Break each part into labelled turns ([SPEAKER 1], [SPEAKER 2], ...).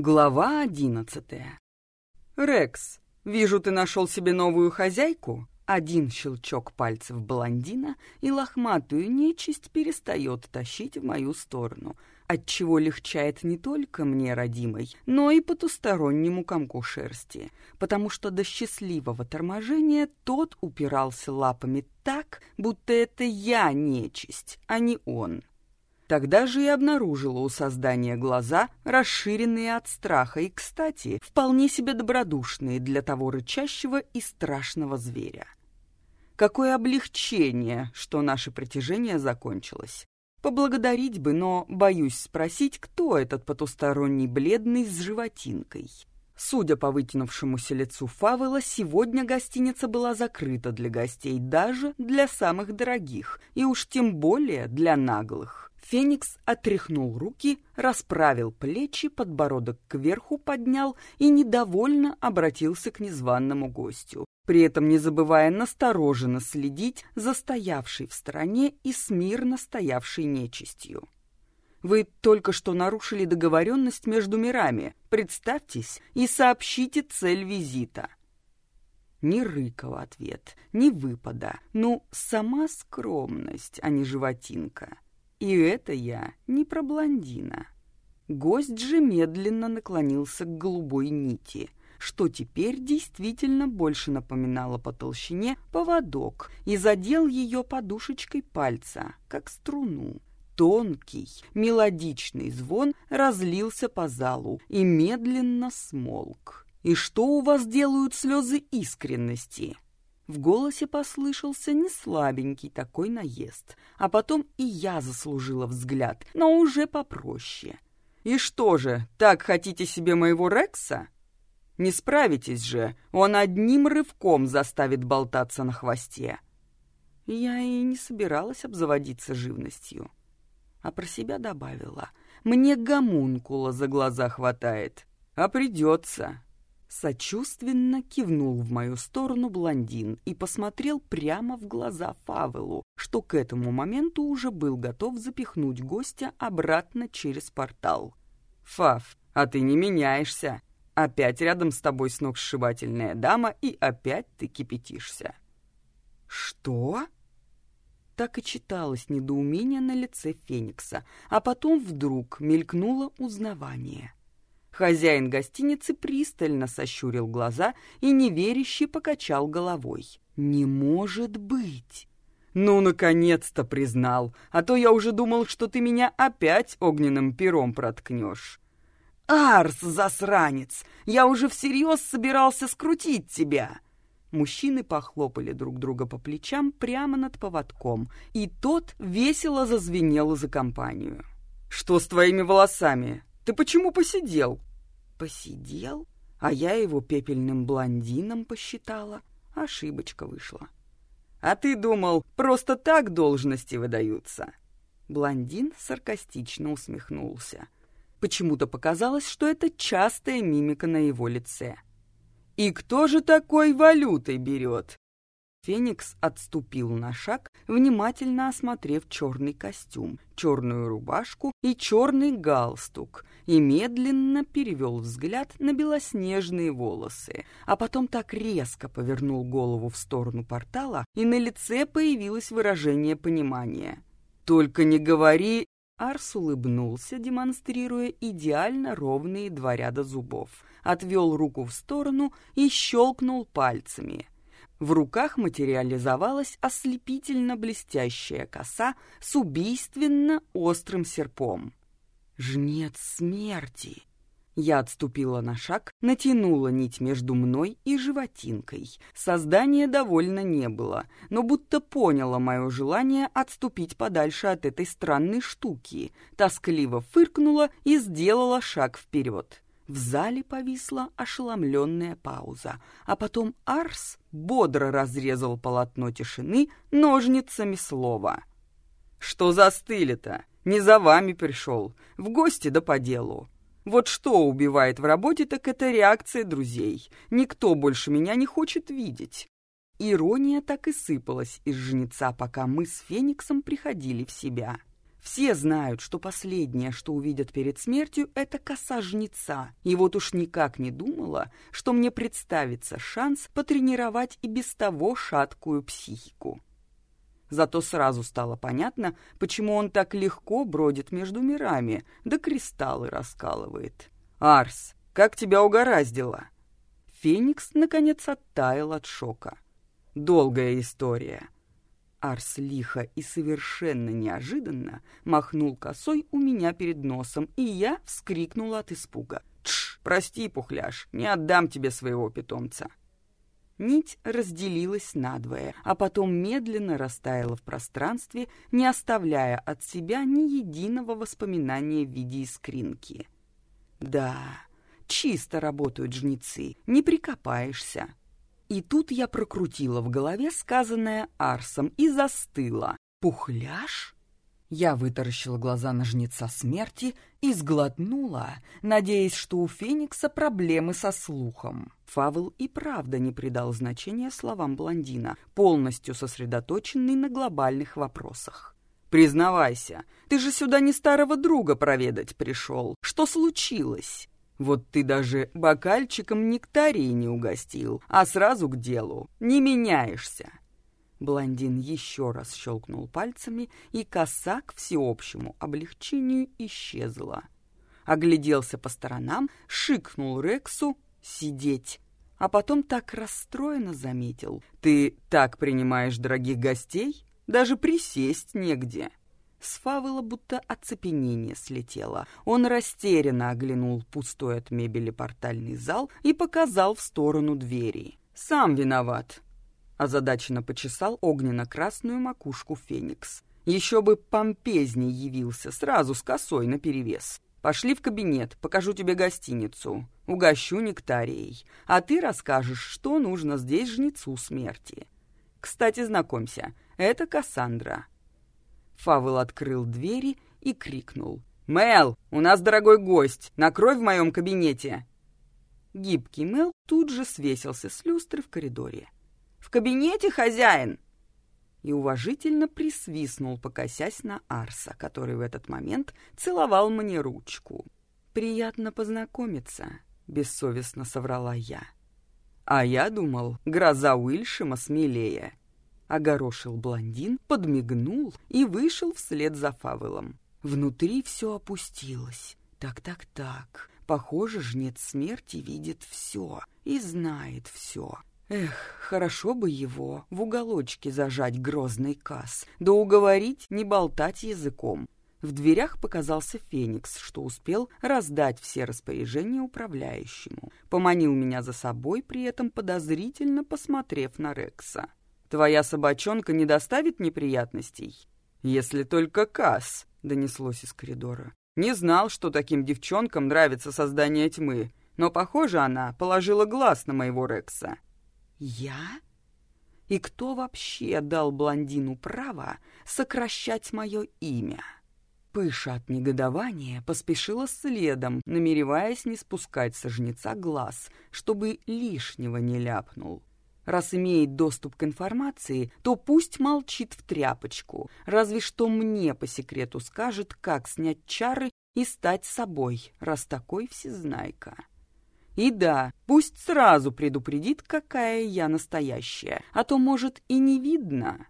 [SPEAKER 1] Глава одиннадцатая. «Рекс, вижу, ты нашел себе новую хозяйку?» Один щелчок пальцев блондина, и лохматую нечисть перестает тащить в мою сторону, отчего легчает не только мне, родимой, но и потустороннему комку шерсти, потому что до счастливого торможения тот упирался лапами так, будто это я нечисть, а не он. Тогда же и обнаружила у создания глаза, расширенные от страха и, кстати, вполне себе добродушные для того рычащего и страшного зверя. Какое облегчение, что наше притяжение закончилось. Поблагодарить бы, но боюсь спросить, кто этот потусторонний бледный с животинкой. Судя по вытянувшемуся лицу Фавела, сегодня гостиница была закрыта для гостей, даже для самых дорогих, и уж тем более для наглых. Феникс отряхнул руки, расправил плечи, подбородок кверху поднял и недовольно обратился к незваному гостю, при этом не забывая настороженно следить за стоявшей в стороне и смирно стоявшей нечистью. Вы только что нарушили договоренность между мирами. Представьтесь и сообщите цель визита. Ни рыка в ответ, ни выпада. Ну, сама скромность, а не животинка. И это я не про блондина. Гость же медленно наклонился к голубой нити, что теперь действительно больше напоминало по толщине поводок, и задел ее подушечкой пальца, как струну. Тонкий, мелодичный звон разлился по залу и медленно смолк. «И что у вас делают слезы искренности?» В голосе послышался не слабенький такой наезд, а потом и я заслужила взгляд, но уже попроще. «И что же, так хотите себе моего Рекса?» «Не справитесь же, он одним рывком заставит болтаться на хвосте». Я и не собиралась обзаводиться живностью. А про себя добавила, «Мне гомункула за глаза хватает, а придется». Сочувственно кивнул в мою сторону блондин и посмотрел прямо в глаза Фавелу, что к этому моменту уже был готов запихнуть гостя обратно через портал. «Фав, а ты не меняешься. Опять рядом с тобой сногсшибательная дама, и опять ты кипятишься». «Что?» Так и читалось недоумение на лице Феникса, а потом вдруг мелькнуло узнавание. Хозяин гостиницы пристально сощурил глаза и неверяще покачал головой. «Не может быть!» «Ну, наконец-то признал, а то я уже думал, что ты меня опять огненным пером проткнешь». «Арс, засранец! Я уже всерьез собирался скрутить тебя!» Мужчины похлопали друг друга по плечам прямо над поводком, и тот весело зазвенел за компанию. «Что с твоими волосами? Ты почему посидел?» Посидел, а я его пепельным блондином посчитала. Ошибочка вышла. А ты думал, просто так должности выдаются? Блондин саркастично усмехнулся. Почему-то показалось, что это частая мимика на его лице. «И кто же такой валютой берет?» Феникс отступил на шаг, внимательно осмотрев черный костюм, черную рубашку и черный галстук, и медленно перевел взгляд на белоснежные волосы, а потом так резко повернул голову в сторону портала, и на лице появилось выражение понимания. «Только не говори...» Арс улыбнулся, демонстрируя идеально ровные два ряда зубов, отвел руку в сторону и щелкнул пальцами — в руках материализовалась ослепительно блестящая коса с убийственно острым серпом. «Жнец смерти!» Я отступила на шаг, натянула нить между мной и животинкой. Создания довольно не было, но будто поняло мое желание отступить подальше от этой странной штуки, тоскливо фыркнула и сделала шаг вперед. В зале повисла ошеломленная пауза, а потом Арс бодро разрезал полотно тишины ножницами слова. «Что застыли-то? Не за вами пришел. В гости да по делу. Вот что убивает в работе, так это реакция друзей. Никто больше меня не хочет видеть». Ирония так и сыпалась из жнеца, пока мы с Фениксом приходили в себя. Все знают, что последнее, что увидят перед смертью, это коса жнеца. И вот уж никак не думала, что мне представится шанс потренировать и без того шаткую психику. Зато сразу стало понятно, почему он так легко бродит между мирами, да кристаллы раскалывает. «Арс, как тебя угораздило?» Феникс, наконец, оттаял от шока. «Долгая история». Арс лихо и совершенно неожиданно махнул косой у меня перед носом, и я вскрикнула от испуга. «Тш, прости, пухляш, не отдам тебе своего питомца». Нить разделилась надвое, а потом медленно растаяла в пространстве, не оставляя от себя ни единого воспоминания в виде искринки. Да, чисто работают жнецы, не прикопаешься. И тут я прокрутила в голове сказанное Арсом и застыла. «Пухляш?» Я вытаращила глаза на жнеца смерти и сглотнула, надеясь, что у Феникса проблемы со слухом. Фавел и правда не придал значения словам блондина, полностью сосредоточенный на глобальных вопросах. «Признавайся, ты же сюда не старого друга проведать пришел. Что случилось?» Вот ты даже бокальчиком нектарии не угостил, а сразу к делу. Не меняешься. Блондин еще раз щелкнул пальцами, и коса к всеобщему облегчению исчезла. Огляделся по сторонам, шикнул Рексу «сидеть», а потом так расстроенно заметил. «Ты так принимаешь дорогих гостей? Даже присесть негде». С Фавела будто оцепенение слетело. Он растерянно оглянул пустой от мебели портальный зал и показал в сторону двери. «Сам виноват!» Озадаченно почесал огненно-красную макушку Феникс. «Еще бы помпезней явился, сразу с косой наперевес. Пошли в кабинет, покажу тебе гостиницу, угощу нектарией, а ты расскажешь, что нужно здесь жнецу смерти. Кстати, знакомься, это Кассандра». Фавел открыл двери и крикнул. «Мел, у нас дорогой гость! Накрой в моем кабинете!» Гибкий Мел тут же свесился с люстры в коридоре. «В кабинете, хозяин!» И уважительно присвистнул, покосясь на Арса, который в этот момент целовал мне ручку. «Приятно познакомиться», — бессовестно соврала я. А я думал, гроза Уильшема смелее. Огорошил блондин, подмигнул и вышел вслед за Фавелом. Внутри все опустилось. Так-так-так. Похоже, жнец смерти видит все и знает все. Эх, хорошо бы его в уголочке зажать грозный касс, да уговорить не болтать языком. В дверях показался Феникс, что успел раздать все распоряжения управляющему. Поманил меня за собой, при этом подозрительно посмотрев на Рекса. Твоя собачонка не доставит неприятностей? Если только Касс, донеслось из коридора. Не знал, что таким девчонкам нравится создание тьмы, но, похоже, она положила глаз на моего Рекса. Я? И кто вообще дал блондину право сокращать мое имя? Пыша от негодования поспешила следом, намереваясь не спускать со жнеца глаз, чтобы лишнего не ляпнул. Раз имеет доступ к информации, то пусть молчит в тряпочку. Разве что мне по секрету скажет, как снять чары и стать собой, раз такой всезнайка. И да, пусть сразу предупредит, какая я настоящая, а то, может, и не видно.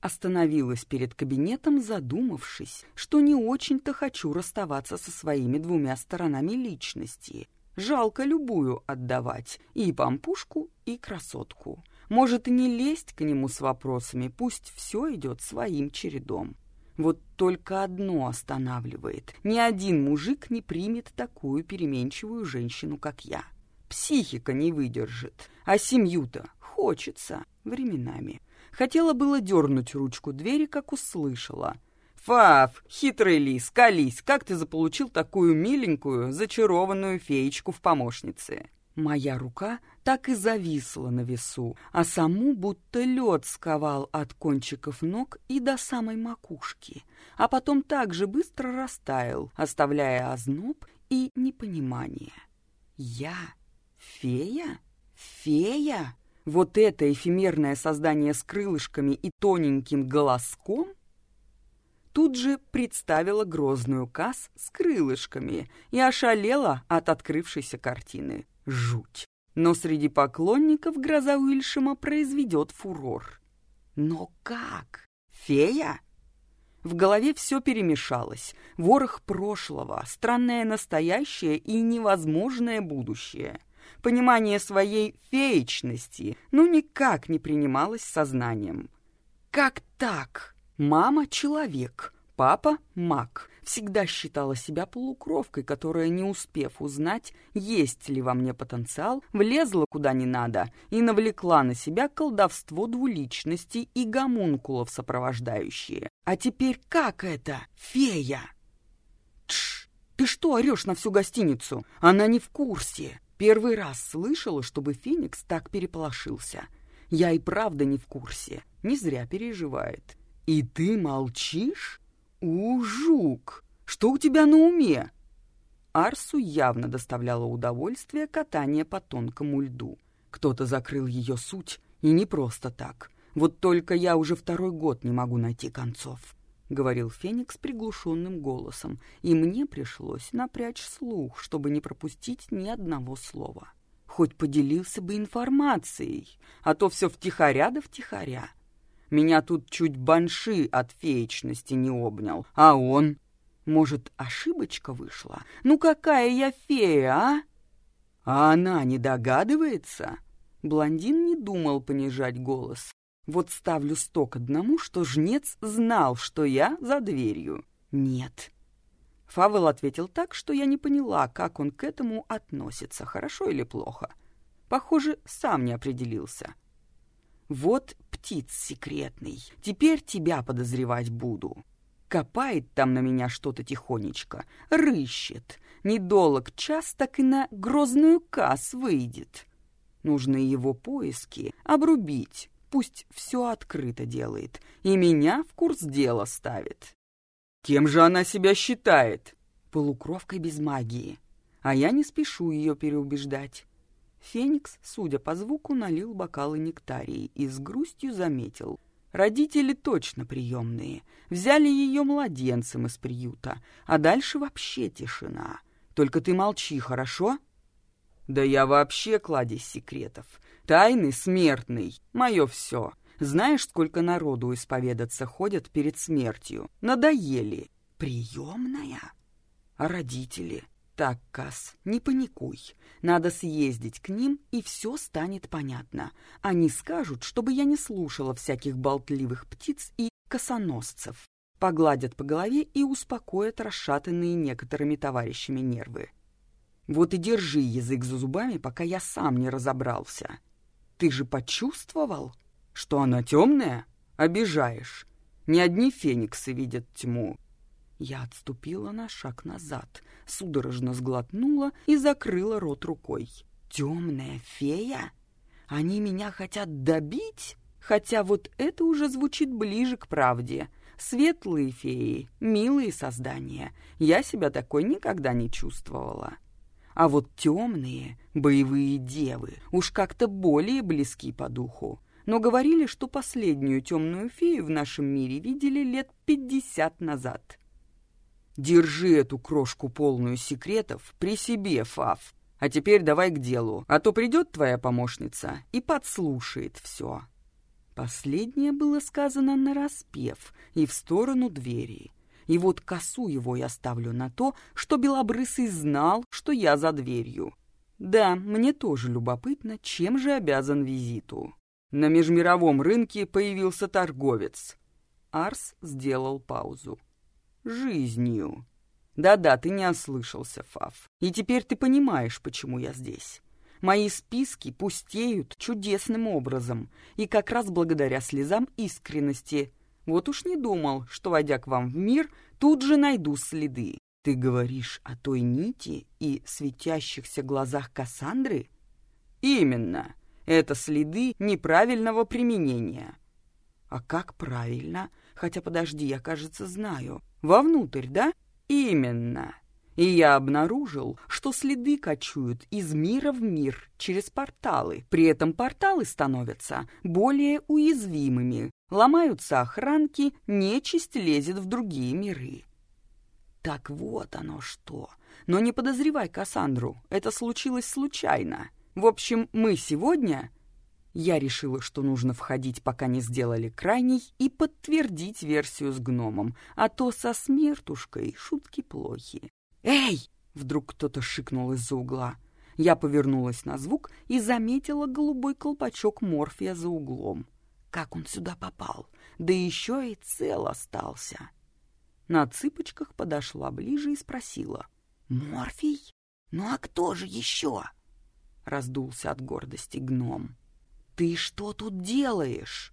[SPEAKER 1] Остановилась перед кабинетом, задумавшись, что не очень-то хочу расставаться со своими двумя сторонами личности — Жалко любую отдавать, и пампушку, и красотку. Может, и не лезть к нему с вопросами, пусть все идет своим чередом. Вот только одно останавливает. Ни один мужик не примет такую переменчивую женщину, как я. Психика не выдержит, а семью-то хочется временами. Хотела было дернуть ручку двери, как услышала — «Фаф, хитрый лис, колись, как ты заполучил такую миленькую, зачарованную феечку в помощнице?» Моя рука так и зависла на весу, а саму будто лед сковал от кончиков ног и до самой макушки, а потом так же быстро растаял, оставляя озноб и непонимание. «Я? Фея? Фея?» Вот это эфемерное создание с крылышками и тоненьким голоском? Тут же представила грозную Касс с крылышками и ошалела от открывшейся картины. Жуть. Но среди поклонников гроза Уильшема произведет фурор. Но как? Фея? В голове все перемешалось. Ворох прошлого, странное настоящее и невозможное будущее. Понимание своей феечности ну никак не принималось сознанием. Как так? Мама — человек, папа — маг. Всегда считала себя полукровкой, которая, не успев узнать, есть ли во мне потенциал, влезла куда не надо и навлекла на себя колдовство двуличности и гомункулов сопровождающие. А теперь как это, фея? Тш, ты что орешь на всю гостиницу? Она не в курсе. Первый раз слышала, чтобы Феникс так переполошился. Я и правда не в курсе. Не зря переживает. «И ты молчишь? У, жук! Что у тебя на уме?» Арсу явно доставляло удовольствие катание по тонкому льду. Кто-то закрыл ее суть, и не просто так. Вот только я уже второй год не могу найти концов. — говорил Феникс приглушенным голосом, и мне пришлось напрячь слух, чтобы не пропустить ни одного слова. Хоть поделился бы информацией, а то все втихаря да втихаря. Меня тут чуть банши от феечности не обнял. А он? Может, ошибочка вышла? Ну какая я фея, а? А она не догадывается? Блондин не думал понижать голос. Вот ставлю сто к одному, что жнец знал, что я за дверью. Нет. Фавел ответил так, что я не поняла, как он к этому относится, хорошо или плохо. Похоже, сам не определился. Вот птиц секретный, теперь тебя подозревать буду. Копает там на меня что-то тихонечко, рыщет. Недолг час так и на грозную касс выйдет. Нужно его поиски обрубить, пусть все открыто делает, и меня в курс дела ставит. Кем же она себя считает? Полукровкой без магии. А я не спешу ее переубеждать. Феникс, судя по звуку, налил бокалы нектарии и с грустью заметил. Родители точно приемные. Взяли ее младенцем из приюта, а дальше вообще тишина. Только ты молчи, хорошо? Да я вообще кладезь секретов. Тайный смертный. Мое все. Знаешь, сколько народу исповедаться ходят перед смертью? Надоели. Приемная? А родители? «Так, Кас, не паникуй. Надо съездить к ним, и все станет понятно. Они скажут, чтобы я не слушала всяких болтливых птиц и косоносцев. Погладят по голове и успокоят расшатанные некоторыми товарищами нервы. Вот и держи язык за зубами, пока я сам не разобрался. Ты же почувствовал, что она темная? Обижаешь. Не одни фениксы видят тьму, я отступила на шаг назад, судорожно сглотнула и закрыла рот рукой. «Темная фея? Они меня хотят добить?» Хотя вот это уже звучит ближе к правде. Светлые феи, милые создания. Я себя такой никогда не чувствовала. А вот темные, боевые девы, уж как-то более близки по духу. Но говорили, что последнюю темную фею в нашем мире видели лет пятьдесят назад. Держи эту крошку полную секретов при себе, Фав. А теперь давай к делу, а то придет твоя помощница и подслушает все». Последнее было сказано нараспев и в сторону двери. И вот косу его я ставлю на то, что Белобрысый знал, что я за дверью. Да, мне тоже любопытно, чем же обязан визиту. На межмировом рынке появился торговец. Арс сделал паузу жизнью. Да-да, ты не ослышался, Фав. И теперь ты понимаешь, почему я здесь. Мои списки пустеют чудесным образом, и как раз благодаря слезам искренности. Вот уж не думал, что, войдя к вам в мир, тут же найду следы. Ты говоришь о той нити и светящихся глазах Кассандры? Именно. Это следы неправильного применения. А как правильно? Хотя, подожди, я, кажется, знаю. Вовнутрь, да? Именно. И я обнаружил, что следы кочуют из мира в мир через порталы. При этом порталы становятся более уязвимыми. Ломаются охранки, нечисть лезет в другие миры. Так вот оно что. Но не подозревай Кассандру, это случилось случайно. В общем, мы сегодня... Я решила, что нужно входить, пока не сделали крайний, и подтвердить версию с гномом, а то со смертушкой шутки плохи. «Эй!» — вдруг кто-то шикнул из-за угла. Я повернулась на звук и заметила голубой колпачок морфия за углом. Как он сюда попал? Да еще и цел остался. На цыпочках подошла ближе и спросила. «Морфий? Ну а кто же еще?» Раздулся от гордости гном. «Ты что тут делаешь?»